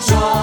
joy.